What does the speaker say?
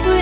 We.